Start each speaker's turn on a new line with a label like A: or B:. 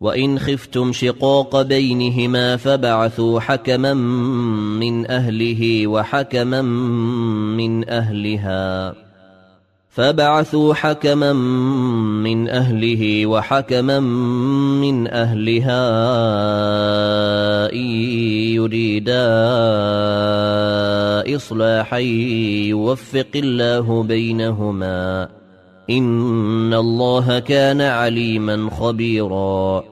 A: وإن خفتم شقاق بينهما فبعثوا حكما من أهله وحكما من أهلها. فبعثوا حكما من أهله وحكما من أهلها إن يريدا إصلاحا يوفق الله بينهما. ان الله كان عليما خبيرا